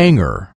hanger